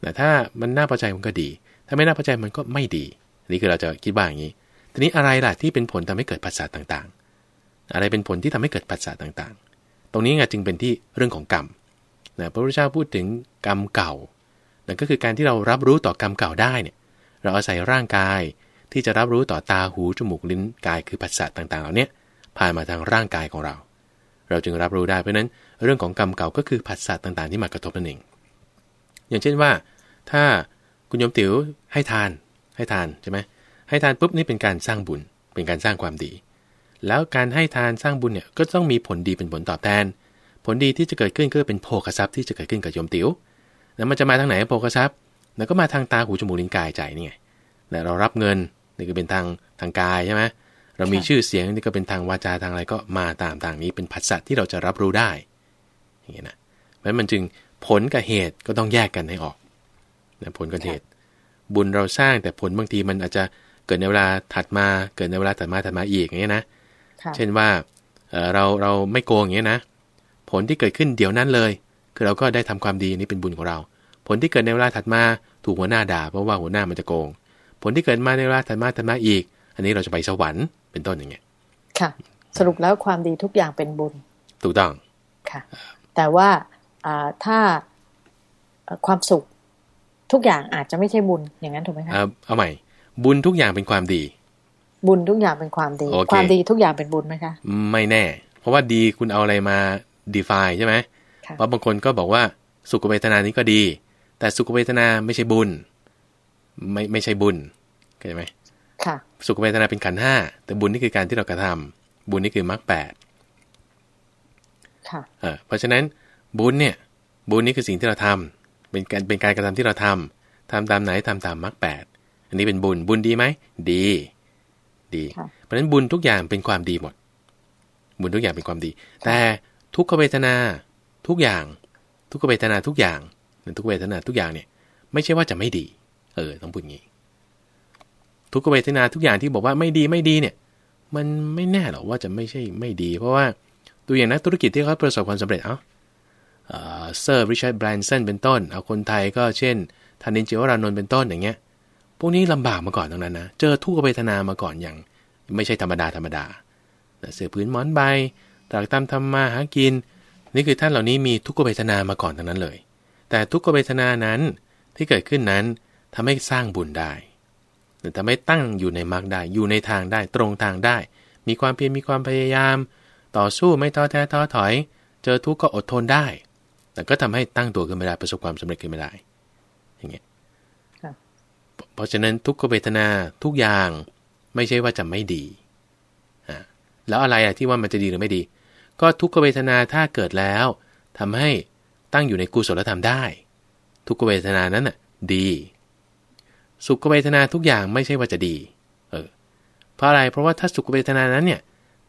แต่ถ้ามันน่าพอใจมันก็ดี ถ้าไม่น่าพอใจมันก็ไม่ดี นี่คือเราจะคิดว่าอย่างนี้ ทีนี้อะไรล่ะที่เป็นผลทำให้เกิดผัสสะต่างๆ อะไรเป็นผลที่ทำให้เกิดผัสสะต่างๆ ตรงนี้ไงจึงเป็นที่เรื่องของกรรมนะพระพุทธเจ้าพูดถึงกรรมเก่านั่นก็คือการที่เรารับรู้ต่อกรรมเก่าได้เนี่ย เราอาศัยร่างกายที่จะรับรู้ต่อตาหูจมูกลิ้นกายคือปัสสะต่างๆเหล่านี้ผ่านมาทางร่างกายของเรา เราจึงรับรู้ได้เพราะนั้นเรื่องของกรรมเก่าก็คือผัสสะต่างๆ ที่มากระทบนั่นเอง อย่างเช่นว่า ถ้าคุณโยมติ๋วให้ทานให้ทานใช่ไหม ให้ทานปุ๊บนี่เป็นการสร้างบุญ เป็นการสร้างความดี แล้วการให้ทานสร้างบุญเนี่ยก็ต้องมีผลดีเป็นผลตอบแทน ผลดีที่จะเกิดขึ้นก็เป็นโภคทรัพย์ที่จะเกิดขึ้นกับโยมติ๋วแล้วมันจะมาทางไหนโภคทรัพย์แล้วก็มาทางตาหูจมูกลิ้นกายใจนี่ไงเรารับเงินนี่ก็เป็นทางทางกายใช่ไหมเรามีชื่อเสียงนี่ก็เป็นทางวาจาทางอะไรก็มาตามทางนี้เป็นผัสสะที่เราจะรับรู้ได้อย่างเงี้ยนะเพราะมันจึงผลกับเหตุก็ต้องแยกกันให้ออกนะผลกับเหตุ บุญเราสร้างแต่ผลบางทีมันอาจจะ เกิดในเวลาถัดมาเกิดในเวลาถัดมาถัดมาอีกอย่างเงี้ยนะเช่นว่าเราเราไม่โกงอย่างเงี้ยนะ ผลที่เกิดขึ้นเดี๋ยวนั้นเลย คือเราก็ได้ทำความดีนี่เป็นบุญของเรา ผลที่เกิดในเวลาถัดมาถูกหัวหน้าด่า เพราะว่าหัวหน้ามันจะโกง ผลที่เกิดมาในเวลาถัดมาถัดมาอีก อันนี้เราจะไปสวรรค์เป็นต้นอย่างเงี้ยค่ะ สรุปแล้วความดีทุกอย่างเป็นบุญถูกต้องค่ะ แต่ว่าถ้าความสุขทุกอย่างอาจจะไม่ใช่บุญอย่างนั้นถูกไหมคะเอาใหม่ บุญทุกอย่างเป็นความดี บุญทุกอย่างเป็นความดีความดีทุกอย่างเป็นบุญไหมคะ ไม่แน่ เพราะว่าดีคุณเอาอะไรมา define ใช่ไหมเพราะบางคนก็บอกว่าสุขเวทนานี้ก็ดี แต่สุขเวทนาไม่ใช่บุญ ไม่ไม่ใช่บุญเข้าใจไหมค่ะสุขเวทนาเป็นขันห้าแต่บุญนี่คือการที่เรากระทำบุญนี่คือมรรคแปดค่ะเพราะฉะนั้นบุญเนี่ย บุญนี่คือสิ่งที่เราทำเป็นการเป็นการกระทำที่เราทำทำตามไหนทำตามมรรคแปด อันนี้เป็นบุญบุญดีไหมดี ดี เพราะฉะนั้นบุญทุกอย่างเป็นความดีหมด บุญทุกอย่างเป็นความดี แต่ทุกขเวทนาทุกอย่าง ทุกขเวทนาทุกอย่างทุกเวทนาทุกอย่างเนี่ย ไม่ใช่ว่าจะไม่ดี เออต้องพูดงี้ ทุกขเวทนาทุกอย่างที่บอกว่าไม่ดีไม่ดีเนี่ย มันไม่แน่หรอกว่าจะไม่ใช่ไม่ดี เพราะว่าตัวอย่างนักธุรกิจที่เขาประสบความสำเร็จเอ้าเซอร์ริชาร์ดแบรนสันเป็นต้น เอาคนไทยก็เช่นธนินเจวรานนท์เป็นต้นอย่างเงี้ย พวกนี้ลำบากมาก่อนตรงนั้นนะเจอทุกขเวทนามาก่อนอย่าง ไม่ใช่ธรรมดาธรรมดาเสือพื้นหมอนใบตากตามทำมาหากิน นี่คือท่านเหล่านี้มีทุกขเวทนามาก่อนทั้งนั้นเลย แต่ทุกขเวทนานั้นที่เกิดขึ้นนั้นทำให้สร้างบุญได้ทำให้ตั้งอยู่ในมรรคได้อยู่ในทางได้ตรงทางได้ มีความเพียรมีความพยายาม ต่อสู้ไม่ท้อแท้ท้อถอย เจอทุกข์ก็อดทนได้ แต่ก็ทำให้ตั้งตัวขึ้นมาได้ประสบความสำเร็จขึ้นมาได้อย่างเงี้ย เพราะฉะนั้นทุกขเวทนาทุกอย่างไม่ใช่ว่าจะไม่ดีแล้วอะไรอะที่ว่ามันจะดีหรือไม่ดี ก็ทุกขเวทนาถ้าเกิดแล้วทำให้ตั้งอยู่ในกุศลธรรมได้ ทุกขเวทนานั้นน่ะดี สุขเวทนาทุกอย่างไม่ใช่ว่าจะดีเออเพราะอะไรเพราะว่าถ้าสุขเวทนานั้นเนี่ย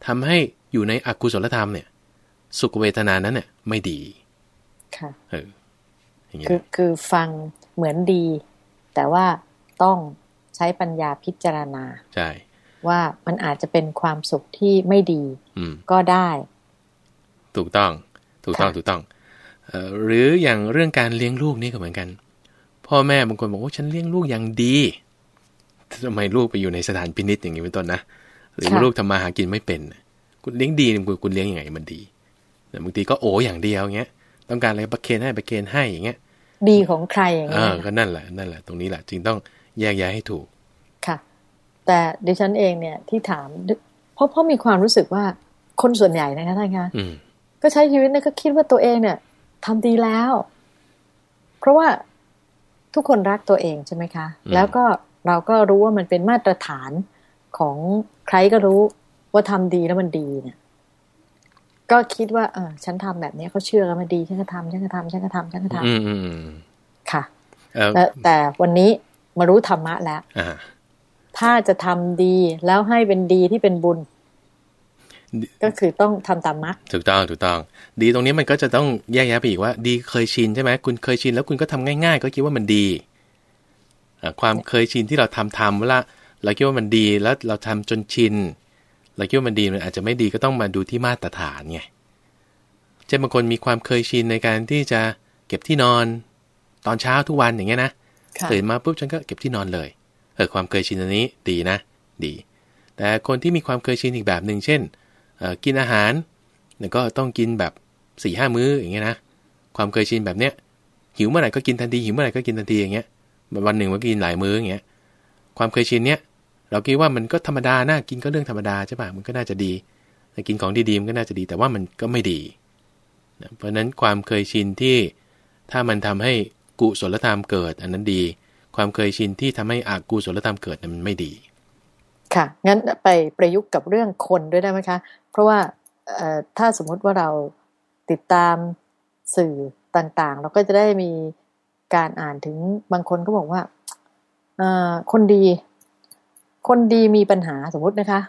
ทำให้อยู่ในอกุศลธรรมเนี่ย สุขเวทนานั้นเนี่ยไม่ดี ค่ะ เอออย่างเงี้คือยคือฟังเหมือนดี แต่ว่า ต้องใช้ปัญญาพิจารณาใช่ว่ามันอาจจะเป็นความสุขที่ไม่ดีอืมก็ได้ ถูกต้อง ถูกต้องค่ะถูกต้องเอ่อหรืออย่างเรื่องการเลี้ยงลูกนี่ก็เหมือนกัน พ่อแม่บางคนบอกว่าฉันเลี้ยงลูกอย่างดีทำไมลูกไปอยู่ในสถานพินิษอย่างนี้เป็นต้นนะหรือว่าลูกทำมาหากินไม่เป็นน่ะคุณเลี้ยงดีเนี่ยคุณคุณเลี้ยงยังไงมันดีแต่บางทีก็โออย่างเดียวเงี้ย ต้องการอะไรประเคนให้ประเคนให้อย่างเงี้ย ดีของใครอย่างเอนี้ยอก็นั่นแหละนั่นแหละตรงนี้แหละจึงต้อง แยกแยะให้ถูก ค่ะ แต่ดิฉันเองเนี่ยที่ถาม เพราะเพราะมีความรู้สึกว่าคนส่วนใหญ่นะคะท่านคะอืมก็ใช้ชีวิตเนี่ยก็คิดว่าตัวเองเนี่ยทำดีแล้ว เพราะว่าทุกคนรักตัวเองใช่ไหมคะอืมแล้วก็เราก็รู้ว่ามันเป็นมาตรฐานของใครก็รู้ว่าทำดีแล้วมันดีเนี่ย ก็คิดว่า เออฉันทำแบบนี้เขาเชื่อกันมาดีฉันก็ทำฉันก็ทำฉันก็ทำฉันก็ทอืมอืมอืมำค่ะเออแต่แต่วันนี้ มารู้ธรรมะแล้วอ่าถ้าจะทำดีแล้วให้เป็นดีที่เป็นบุญ ก็คือต้องทำตามมรรคถูกต้องถูกต้อง ดีตรงนี้มันก็จะต้องแยกแยะไปอีกว่า ดีเคยชินใช่ไหมคุณเคยชินแล้วคุณก็ทำง่าย ๆ ก็คิดว่ามันดีอะความเคยชินที่เราทำทำเวลาเราคิดว่ามันดีแล้วเราทำจนชินเราคิดว่ามันดีมันอาจจะไม่ดีก็ต้องมาดูที่มาตรฐานไงเช่นบางคนมีความเคยชินในการที่จะเก็บที่นอน ตอนเช้าทุกวันอย่างเงี้ยนะค่ะ ตื่นมาปุ๊บฉันก็เก็บที่นอนเลยเออความเคยชินอันนี้ดีนะ ดี แต่คนที่มีความเคยชินอีกแบบหนึ่งเช่นกินอาหารเนี่ยก็ต้องกินแบบสี่ห้ามื้ออย่างเงี้ยนะความเคยชินแบบเนี้ยหิวเมื่อไหร่ก็กินทันทีหิวเมื่อไหร่ก็กินทันทีอย่างเงี้ยวันหนึ่งมันกินหลายมื้ออย่างเงี้ยความเคยชินเนี้ยเราคิดว่ามันก็ธรรมดาน่ากินก็เรื่องธรรมดาใช่ป่ะมันก็น่าจะดีแต่กินของดีๆมันก็น่าจะดีแต่ว่ามันก็ไม่ดี เพราะฉะนั้นความเคยชินที่ถ้ามันทำให้ กุศลธรรมเกิด อันนั้นดี ความเคยชินที่ทำให้อากุศลธรรมเกิดนั้นมันไม่ดี ค่ะ งั้นไปประยุกต์กับเรื่องคนด้วยได้ไหมคะ เพราะว่าถ้าสมมุติว่าเราติดตามสื่อต่างๆ เราก็จะได้มีการอ่านถึงบางคนก็บอกว่าคนดี คนดีมีปัญหาสมมตินะคะ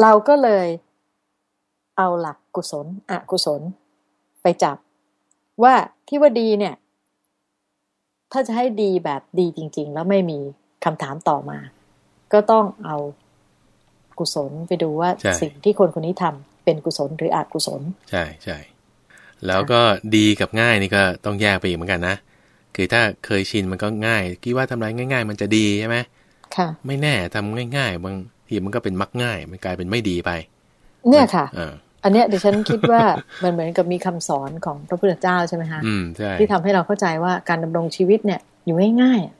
เราก็เลยเอาหลักกุศลอกุศลไปจับว่าที่ว่าดีเนี่ย ถ้าจะให้ดีแบบดีจริง ๆ แล้วไม่มีคำถามต่อมา ก็ต้องเอากุศลไปดูว่าใช่สิ่งที่คนคนนี้ทำเป็นกุศลหรืออกุศล ใช่ใช่แล้วก็ดีกับง่ายนี่ก็ต้องแยกไปอีกเหมือนกันนะ คือถ้าเคยชินมันก็ง่าย คิดว่าทำอะไรง่าย ๆ มันจะดีใช่ไหมค่ะ ไม่แน่ทำง่าย ๆ บางทีมันก็เป็นมักง่าย มันกลายเป็นไม่ดีไป เนี่ยค่ะเอออันเนี้ยดิฉันคิดว่ามันเหมือนกับมีคำสอนของพระพุทธเจ้าใช่ไหมคะอืมใช่ที่ทำให้เราเข้าใจว่าการดำรงชีวิตเนี่ย อยู่ง่ายๆอะ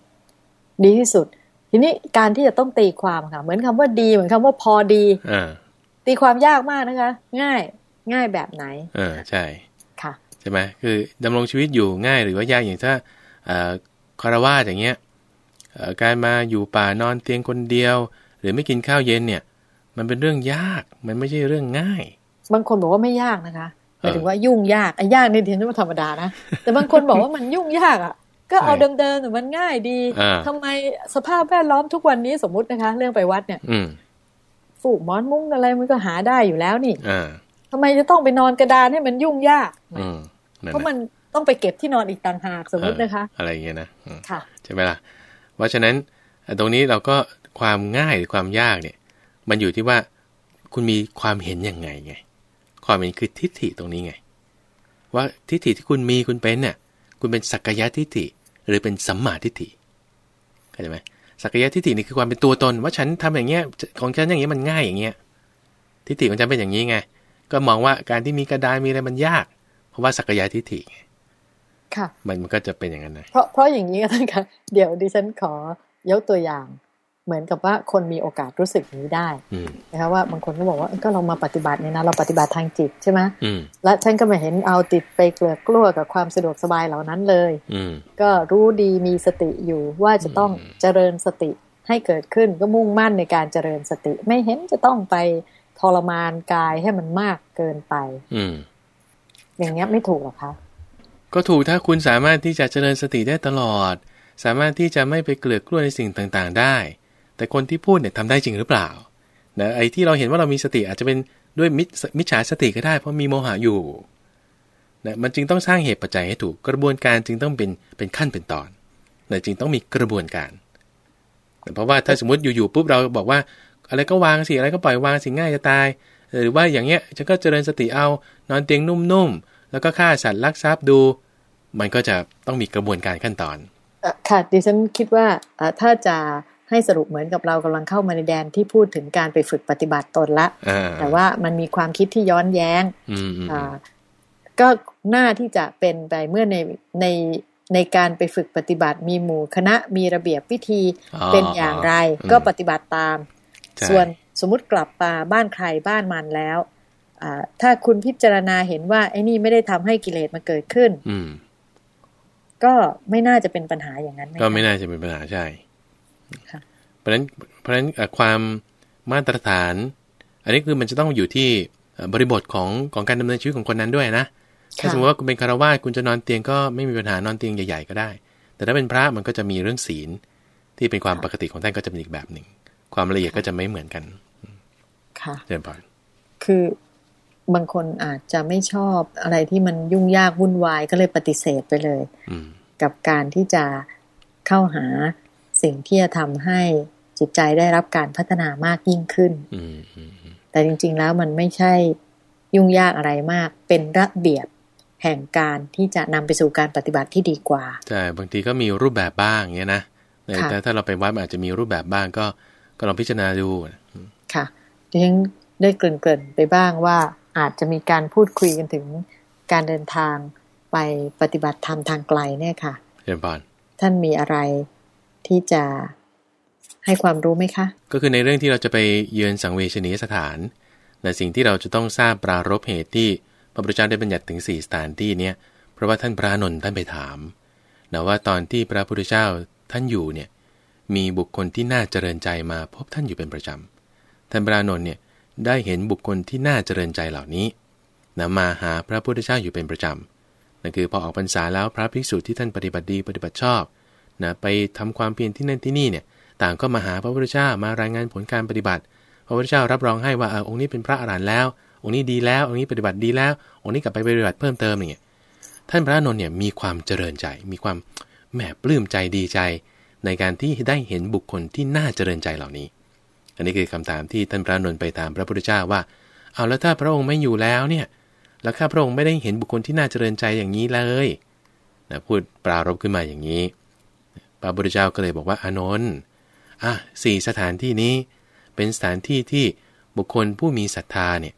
ดีที่สุด ทีนี้การที่จะต้องตีความค่ะ เหมือนคำว่าดีเหมือนคำว่าพอดีอ่าตีความยากมากนะคะ ง่ายง่ายแบบไหน เออใช่ค่ะใช่ไหมคือดำรงชีวิตอยู่ง่ายหรือว่ายากอย่างถ้าเอ่อคารวาสอย่างเงี้ยเอ่อการมาอยู่ป่านอนเตียงคนเดียว หรือไม่กินข้าวเย็นเนี่ย มันเป็นเรื่องยากมันไม่ใช่เรื่องง่าย บางคนบอกว่าไม่ยากนะคะหเออมายถึงว่ายุ่งยากไอ้ยากนี่เทียนว่าธรรมดานะแต่บางคนบอกว่ามันยุ่งยากอะ ก็เอาใช่เดิมๆแต่มันง่ายดีอ่าทำไมสภาพแวดล้อมทุกวันนี้สมมุตินะคะ เรื่องไปวัดเนี่ยอืมฝูกหมอนมุ้งอะไรมันก็หาได้อยู่แล้วนี่อ่าทำไมจะต้องไปนอนกระดานให้มันยุ่งยากอืมนั่นเพราะน่ะมันต้องไปเก็บที่นอนอีกต่างหากสมมตินะคะเอออะไรอย่างเงี้ยนะอืมค่ะใช่ไหมล่ะเพราะฉะนั้นเอ่อตรงนี้เราก็ความง่ายหรือความยากเนี่ย มันอยู่ที่ว่าคุณมีความเห็นยังไงไง ความเห็นคือทิฏฐิตรงนี้ไง ว่าทิฏฐิที่คุณมีคุณเป็นเนี่ยคุณเป็นสักกายทิฏฐิหรือเป็นสัมมาทิฏฐิเข้าใจไหมสักกายทิฏฐินี่คือความเป็นตัวตน ว่าฉันทำอย่างเงี้ยของฉันอย่างเงี้ยมันง่ายอย่างเงี้ยทิฏฐิของฉันเป็นอย่างนี้ไง ก็มองว่าการที่มีกระดานมีอะไรมันยาก เพราะว่าสักกายทิฏฐิไงค่ะมันมันก็จะเป็นอย่างนั้นนะเพราะเพราะอย่างนี้ก็ท่านคะเดี๋ยวดิฉันขอยกตัวอย่าง เหมือนกับว่าคนมีโอกาสรู้สึกอย่างนี้ได้อืมนะคะว่าบางคนก็บอกว่าเอ้ยก็เรามาปฏิบัติเนี่ยนะเราปฏิบัติทางจิตใช่ไหมอืมและฉันก็ไม่เห็นเอาติดไปเกลือกกลัวกับความสะดวกสบายเหล่านั้นเลยอืมก็รู้ดีมีสติอยู่ว่าจะต้องอืมเจริญสติให้เกิดขึ้นก็มุ่งมั่นในการเจริญสติ ไม่เห็นจะต้องไปทรมานกายให้มันมากเกินไป อืมอย่างเงี้ยไม่ถูกหรอคะก็ถูกถ้าคุณสามารถที่จะเจริญสติได้ตลอด สามารถที่จะไม่ไปเกลือกกลัวในสิ่งต่างๆ ได้ แต่คนที่พูดเนี่ยทำได้จริงหรือเปล่านะไอ้ที่เราเห็นว่าเรามีสติอาจจะเป็นด้วยมิจฉาสติก็ได้ เพราะมีโมหะอยู่นะมันจึงต้องสร้างเหตุปัจจัยให้ถูกกระบวนการจึงต้องเป็นเป็นขั้นเป็นตอนนะจึงต้องมีกระบวนการนะเพราะว่าถ้าสมมติอยู่ๆปุ๊บเราบอกว่า อะไรก็วางสิอะไรก็ปล่อยวางสิง่ายจะตาย หรือว่าอย่างเงี้ยฉันก็เจริญสติเอานอนเตียงนุ่มๆแล้วก็ฆ่าสัตว์ลักทรัพย์ดู มันก็จะต้องมีกระบวนการขั้นตอนค่ะดิฉันคิดว่าถ้าจะ ให้สรุปเหมือนกับเรากำลังเข้ามาในแดนที่พูดถึงการไปฝึกปฏิบัติตนละ แต่ว่ามันมีความคิดที่ย้อนแย้งก็น่าที่จะเป็นไปเมื่อในในในการไปฝึกปฏิบัติมีหมู่คณะมีระเบียบวิธีเป็นอย่างไร ก็ปฏิบัติตาม ส่วนสมมุติกลับมาบ้านใครบ้านมันแล้วถ้าคุณพิจารณาเห็นว่าไอ้นี่ไม่ได้ทำให้กิเลสมาเกิดขึ้นอืก็ไม่น่าจะเป็นปัญหาอย่างนั้น ก็ไม่น่าจะเป็นปัญหาใช่ เพราะฉะนั้นเพราะฉะนั้นความมาตรฐาน อันนี้คือมันจะต้องอยู่ที่บริบทของของการดำเนินชีวิตของคนนั้นด้วยนะถ้าสมมติว่าคุณเป็นคารวาสคุณจะนอนเตียงก็ไม่มีปัญหานอนเตียงใหญ่ๆก็ได้ แต่ถ้าเป็นพระมันก็จะมีเรื่องศีลที่เป็นความปกติของท่านก็จะเป็นอีกแบบหนึ่ง ความละเอียดก็จะไม่เหมือนกัน ค่ะเรียนพรคือบางคนอาจจะไม่ชอบอะไรที่มันยุ่งยากวุ่นวายก็เลยปฏิเสธไปเลย กับการที่จะเข้าหา สิ่งที่จะทำให้จิตใจได้รับการพัฒนามากยิ่งขึ้น แต่จริง ๆ แล้วมันไม่ใช่ยุ่งยากอะไรมาก เป็นระเบียบแห่งการที่จะนำไปสู่การปฏิบัติที่ดีกว่า ใช่ บางทีก็มีรูปแบบบ้างเงี้ยนะแต่ถ้าเราไปวัดอาจจะมีรูปแบบบ้างก็ก็ลองพิจารณาดู ค่ะดิฉันได้เกริ่นๆไปบ้างว่าอาจจะมีการพูดคุยกันถึงการเดินทางไปปฏิบัติธรรมทางไกลเนี่ยค่ะเรียนบานท่านมีอะไร ที่จะให้ความรู้ไหมคะ ก็คือในเรื่องที่เราจะไปเยือนสังเวชนียสถาน แต่สิ่งที่เราจะต้องทราบปรารบเหตุที่พระพุทธเจ้าได้บัญญัติถึง 4 สถานที่เนี้ยเพราะว่าท่านพระนนท์ท่านไปถามนะว่าตอนที่พระพุทธเจ้าท่านอยู่เนี่ยมีบุคคลที่น่าเจริญใจมาพบท่านอยู่เป็นประจำ ท่านพระนนท์เนี่ยได้เห็นบุคคลที่น่าเจริญใจเหล่านี้นะมาหาพระพุทธเจ้าอยู่เป็นประจำนั่นคือพอออกพรรษาแล้วพระภิกษุที่ท่านปฏิบัติดีปฏิบัติชอบ นะไปทำความเพียรที่นั่นที่นี่เนี่ยต่างก็มาหาพระพุทธเจ้ามารายงานผลการปฏิบัติ พระพุทธเจ้ารับรองให้ว่าเออองค์นี้เป็นพระอรหันต์แล้ว องค์นี้ดีแล้ว องค์นี้ปฏิบัติดีแล้ว องค์นี้กลับไปปฏิบัติเพิ่มเติมอย่างเงี้ยท่านพระนนท์เนี่ยมีความเจริญใจ มีความแหมปลื้มใจดีใจ ในการที่ได้เห็นบุคคลที่น่าเจริญใจเหล่านี้ อันนี้คือคำถามที่ท่านพระนนท์ไปถามพระพุทธเจ้าว่า เอาแล้วถ้าพระองค์ไม่อยู่แล้วเนี่ยแล้วข้าพระองค์ไม่ได้เห็นบุคคลที่น่าเจริญใจอย่างนี้เลยนะพูดปรารบขึ้นมาอย่างนี้ พระพุทธเจ้าก็เลยบอกว่าอานนท์อะสี่สถานที่นี้ เป็นสถานที่ที่บุคคลผู้มีศรัทธาเนี่ย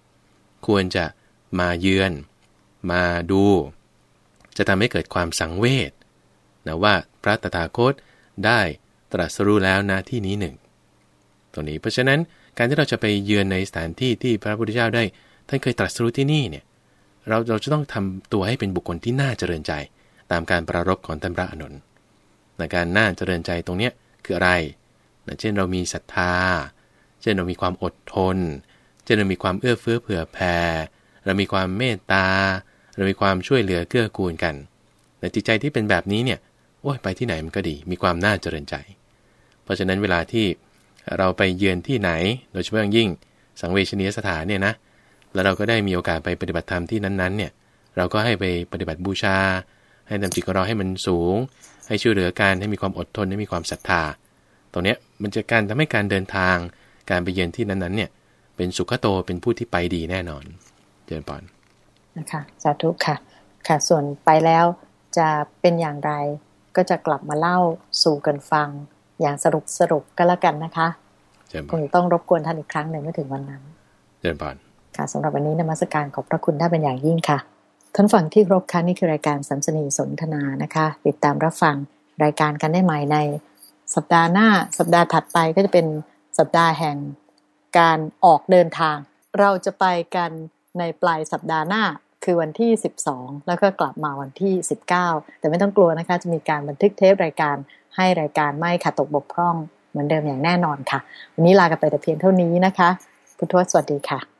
ควรจะมาเยือน มาดู จะทำให้เกิดความสังเวชนะว่าพระตถาคตได้ตรัสรู้แล้วนะที่นี้หนึ่งตรงนี้เพราะฉะนั้นการที่เราจะไปเยือนในสถานที่ที่พระพุทธเจ้าได้ ท่านเคยตรัสรู้ที่นี่เนี่ยเราเราจะต้องทำตัวให้เป็นบุคคลที่น่าเจริญใจ ตามการประรบของท่านพระอนุน ในการน่าเจริญใจตรงเนี้ยคืออะไรนะเช่นเรามีศรัทธา เช่นเรามีความอดทน เช่นเรามีความเอื้อเฟื้อเผื่อแผ่ เรามีความเมตตา เรามีความช่วยเหลือเกื้อกูลกันแต่จิตใจที่เป็นแบบนี้เนี่ย โอ้ยไปที่ไหนมันก็ดี มีความน่าเจริญใจ เพราะฉะนั้นเวลาที่เราไปเยือนที่ไหน โดยเฉพาะยิ่ง สังเวชนียสถานเนี่ยนะ แล้วเราก็ได้มีโอกาสไปปฏิบัติธรรมที่นั้นๆเนี่ย เราก็ให้ไปปฏิบัติบูชา ให้นำจิตของเราให้มันสูง ให้ช่วยเหลือการให้มีความอดทนให้มีความศรัทธา ตรงนี้มันจะการทำให้การเดินทาง การไปเยือนที่นั้นๆ เนี่ย เป็นสุขโตเป็นผู้ที่ไปดีแน่นอนเจริญพรนะคะสาธุค่ะ ค่ะ ส่วนไปแล้วจะเป็นอย่างไรก็จะกลับมาเล่าสู่กันฟัง อย่างสรุปสรุปก็แล้วกันนะคะคงต้องรบกวนท่านอีกครั้งหนึ่งเมื่อถึงวันนั้นเจริญพรค่ะสำหรับวันนี้นมัสการขอบพระคุณท่านเป็นอย่างยิ่งค่ะ ท่านฝั่งที่ครบค่ะนี่คือรายการสัมสนีสนทนานะคะ ติดตามรับฟังรายการกันได้ใหม่ในสัปดาห์หน้า สัปดาห์ถัดไปก็จะเป็นสัปดาห์แห่งการออกเดินทาง เราจะไปกันในปลายสัปดาห์หน้าคือวันที่ 12 แล้วก็กลับมาวันที่ 19 แต่ไม่ต้องกลัวนะคะ จะมีการบันทึกเทปรายการให้รายการไม่ขาดตกบกพร่องเหมือนเดิมอย่างแน่นอนค่ะ วันนี้ลากันไปแต่เพียงเท่านี้นะคะ พุทธวสวัสดีค่ะ